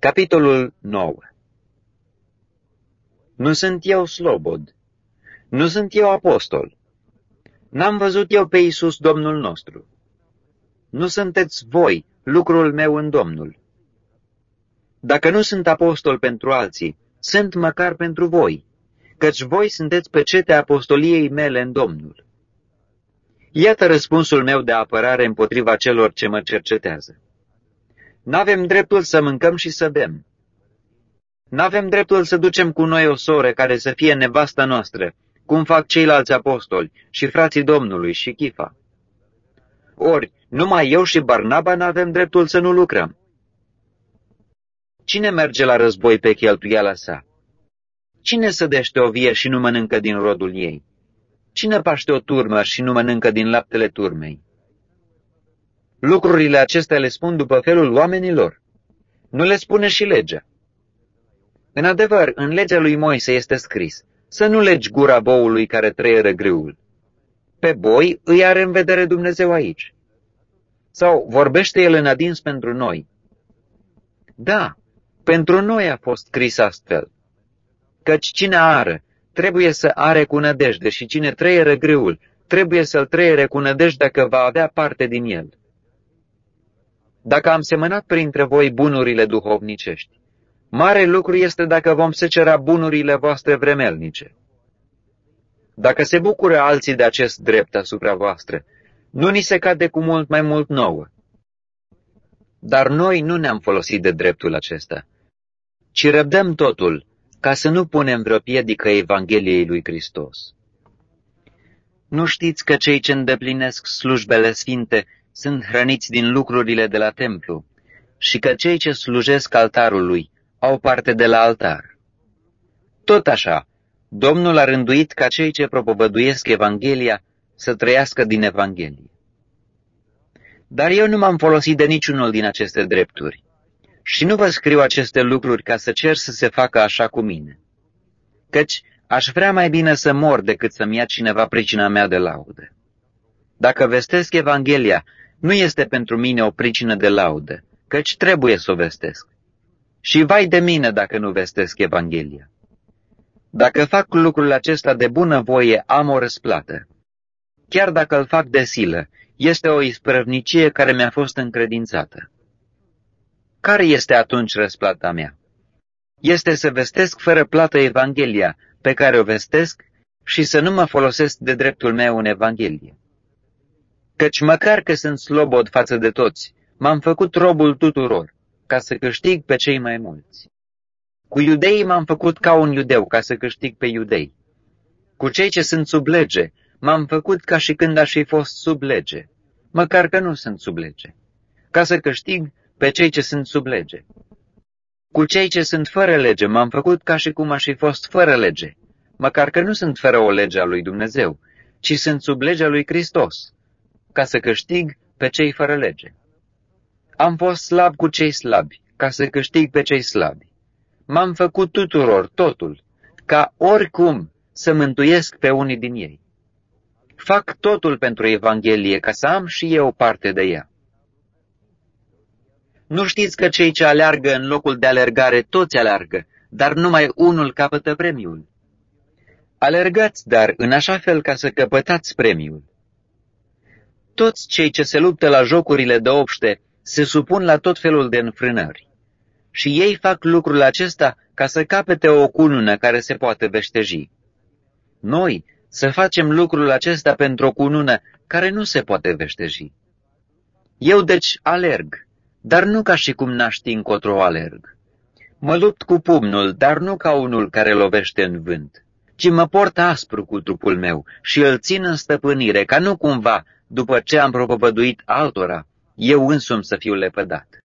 Capitolul 9 Nu sunt eu slobod, nu sunt eu apostol, n-am văzut eu pe Iisus Domnul nostru. Nu sunteți voi lucrul meu în Domnul. Dacă nu sunt apostol pentru alții, sunt măcar pentru voi, căci voi sunteți pe cetea apostoliei mele în Domnul. Iată răspunsul meu de apărare împotriva celor ce mă cercetează. N-avem dreptul să mâncăm și să bem. N-avem dreptul să ducem cu noi o soră care să fie nevasta noastră, cum fac ceilalți apostoli și frații Domnului și Chifa. Ori, numai eu și Barnaba n-avem dreptul să nu lucrăm. Cine merge la război pe cheltuiala sa? Cine sădește o vie și nu mănâncă din rodul ei? Cine paște o turmă și nu mănâncă din laptele turmei? Lucrurile acestea le spun după felul oamenilor. Nu le spune și legea. În adevăr, în legea lui Moise este scris, să nu legi gura boului care trăieră grâul. Pe boi îi are în vedere Dumnezeu aici. Sau vorbește el în adins pentru noi. Da, pentru noi a fost scris astfel. Căci cine are, trebuie să are cu nădejde și cine trăieră grâul, trebuie să-l trăiere cu nădejde că va avea parte din el. Dacă am semănat printre voi bunurile duhovnicești, mare lucru este dacă vom secera bunurile voastre vremelnice. Dacă se bucură alții de acest drept asupra voastră, nu ni se cade cu mult mai mult nouă. Dar noi nu ne-am folosit de dreptul acesta, ci răbdăm totul, ca să nu punem vreo piedică Evangheliei lui Hristos. Nu știți că cei ce îndeplinesc slujbele sfinte sunt hrăniți din lucrurile de la templu și că cei ce slujesc altarului au parte de la altar. Tot așa, Domnul a rânduit ca cei ce propovăduiesc Evanghelia să trăiască din Evanghelie. Dar eu nu m-am folosit de niciunul din aceste drepturi și nu vă scriu aceste lucruri ca să cer să se facă așa cu mine. Căci aș vrea mai bine să mor decât să-mi ia cineva pricina mea de laudă. Dacă vestesc Evanghelia, nu este pentru mine o pricină de laudă, căci trebuie să o vestesc. Și vai de mine dacă nu vestesc Evanghelia. Dacă fac lucrul acesta de bună voie, am o răsplată. Chiar dacă îl fac de silă, este o isprăvnicie care mi-a fost încredințată. Care este atunci răsplata mea? Este să vestesc fără plată Evanghelia, pe care o vestesc, și să nu mă folosesc de dreptul meu în Evanghelie. Căci măcar că sunt slobod față de toți, m-am făcut robul tuturor, ca să câștig pe cei mai mulți. Cu iudeii m-am făcut ca un iudeu, ca să câștig pe iudei. Cu cei ce sunt sub lege, m-am făcut ca și când aș fi fost sub lege, măcar că nu sunt sub lege, ca să câștig pe cei ce sunt sub lege. Cu cei ce sunt fără lege m-am făcut ca și cum aș fi fost fără lege, măcar că nu sunt fără o lege a lui Dumnezeu, ci sunt sub legea lui Hristos, ca să câștig pe cei fără lege. Am fost slab cu cei slabi, ca să câștig pe cei slabi. M-am făcut tuturor totul, ca oricum să mântuiesc pe unii din ei. Fac totul pentru Evanghelie, ca să am și eu parte de ea. Nu știți că cei ce aleargă în locul de alergare toți aleargă, dar numai unul capătă premiul? Alergați, dar, în așa fel ca să căpătați premiul. Toți cei ce se luptă la jocurile de obște se supun la tot felul de înfrânări. Și ei fac lucrul acesta ca să capete o cunună care se poate veșteji. Noi să facem lucrul acesta pentru o cunună care nu se poate veșteji. Eu deci alerg, dar nu ca și cum n-aș ști încotro alerg. Mă lupt cu pumnul, dar nu ca unul care lovește în vânt, ci mă port aspru cu trupul meu și îl țin în stăpânire, ca nu cumva, după ce am propovăduit altora, eu însumi să fiu lepădat.